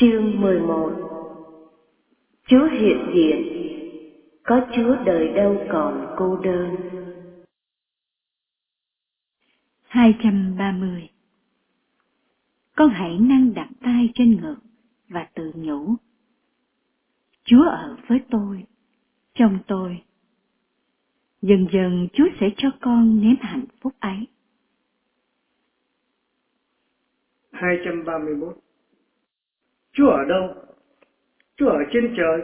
Chương 11 Chúa hiện diện. Có Chúa đời đâu còn cô đơn? 230 Con hãy năng đặt tay trên ngực và tự nhủ Chúa ở với tôi, trong tôi. Dần dần Chúa sẽ cho con nếm hạnh phúc ấy. 231 Chúa ở đâu? Chúa ở trên trời.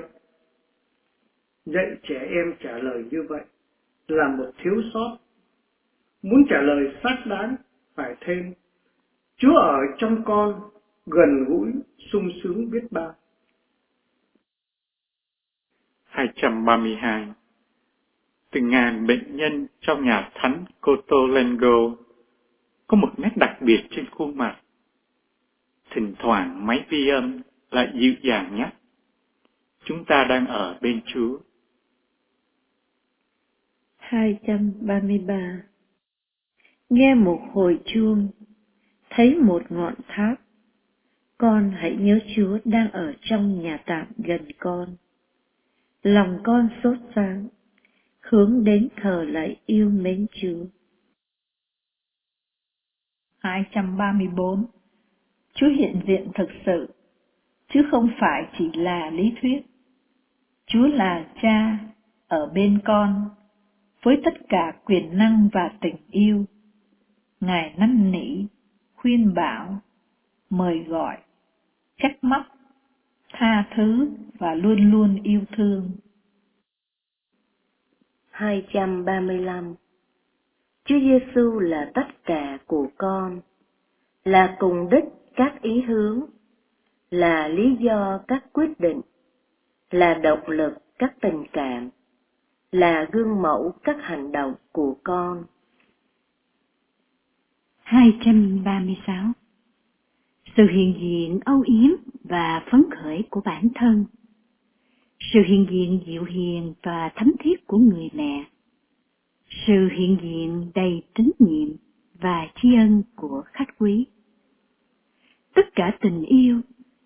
Dạy trẻ em trả lời như vậy là một thiếu sót. Muốn trả lời xác đáng phải thêm, Chúa ở trong con gần gũi, sung sướng biết bao. 232 Từ ngàn bệnh nhân trong nhà thánh Cotolengo có một nét đặc biệt trên khuôn mặt. Thỉnh thoảng máy vi âm lại dịu dàng nhắc. Chúng ta đang ở bên Chúa. 233 Nghe một hồi chuông, thấy một ngọn tháp. Con hãy nhớ Chúa đang ở trong nhà tạm gần con. Lòng con sốt sáng, hướng đến thờ lạy yêu mến Chúa. 234 Chúa hiện diện thực sự, chứ không phải chỉ là lý thuyết. Chúa là cha ở bên con, với tất cả quyền năng và tình yêu. Ngài năn nỉ, khuyên bảo, mời gọi, trách móc, tha thứ và luôn luôn yêu thương. 235 Chúa Giêsu là tất cả của con, là cùng đích các ý hướng, là lý do các quyết định, là động lực các tình cảm, là gương mẫu các hành động của con. 236 Sự hiện diện âu yếm và phấn khởi của bản thân. Sự hiện diện dịu hiền và thấm thiết của người mẹ. Sự hiện diện đầy tín nhiệm và tri ân của khách quý. Tất cả tình yêu,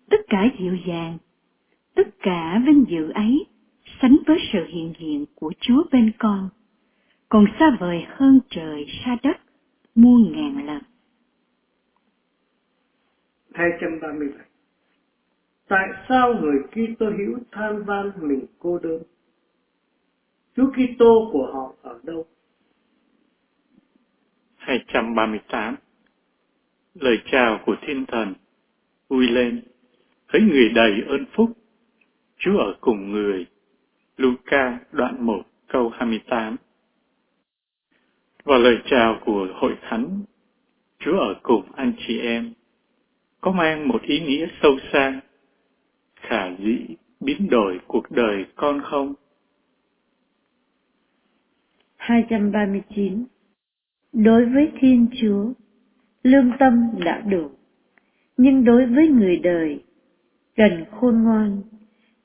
tất cả dịu dàng, tất cả vinh dự ấy sánh với sự hiện diện của Chúa bên con, còn xa vời hơn trời xa đất muôn ngàn lần. 237 Tại sao người Kitô hữu than van mình cô đơn? Chúa Kitô của họ ở đâu? 238 Lời chào của thiên thần Vui lên, thấy người đầy ơn phúc, Chúa ở cùng người. Luca đoạn 1 câu 28 Và lời chào của hội thánh, Chúa ở cùng anh chị em, có mang một ý nghĩa sâu xa, khả dĩ biến đổi cuộc đời con không? 239 Đối với Thiên Chúa, lương tâm đã đủ, nhưng đối với người đời, cần khôn ngoan,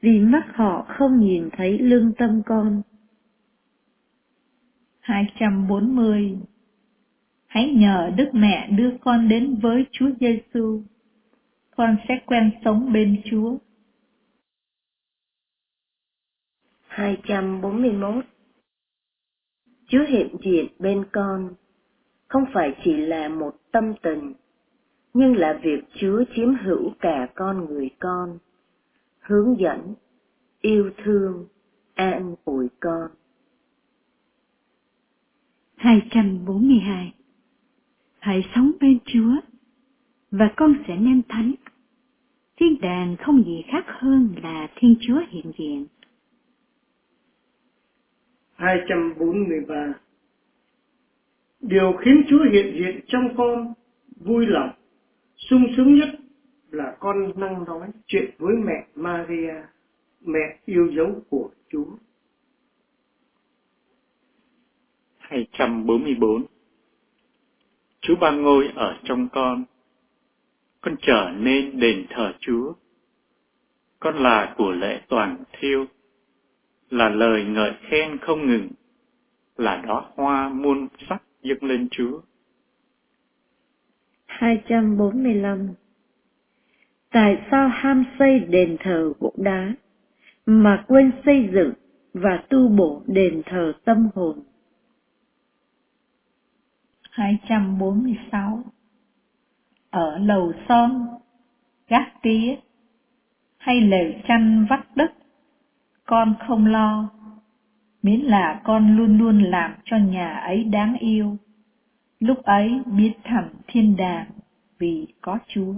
vì mắt họ không nhìn thấy lương tâm con. 240 Hãy nhờ Đức Mẹ đưa con đến với Chúa Giêsu. Con sẽ quen sống bên Chúa. 241 Chúa hiện diện bên con, không phải chỉ là một tâm tình, nhưng là việc Chúa chiếm hữu cả con người con, hướng dẫn, yêu thương, an ủi con. 242 Hãy sống bên Chúa, và con sẽ nên thánh. Thiên đàng không gì khác hơn là Thiên Chúa hiện diện. 243 Điều khiến Chúa hiện diện trong con vui lòng, sung sướng nhất là con năng nói chuyện với mẹ Maria, mẹ yêu dấu của Chúa. 244 Chúa ban ngôi ở trong con, con trở nên đền thờ Chúa. Con là của lễ toàn thiêu, là lời ngợi khen không ngừng, là đóa hoa muôn sắc dâng lên Chúa. 245 Tại sao ham xây đền thờ gỗ đá mà quên xây dựng và tu bổ đền thờ tâm hồn? 246 Ở lầu son, gác tía hay lều chăn vắt đất, con không lo, miễn là con luôn luôn làm cho nhà ấy đáng yêu, lúc ấy biết thẳm thiên đàng vì có Chúa.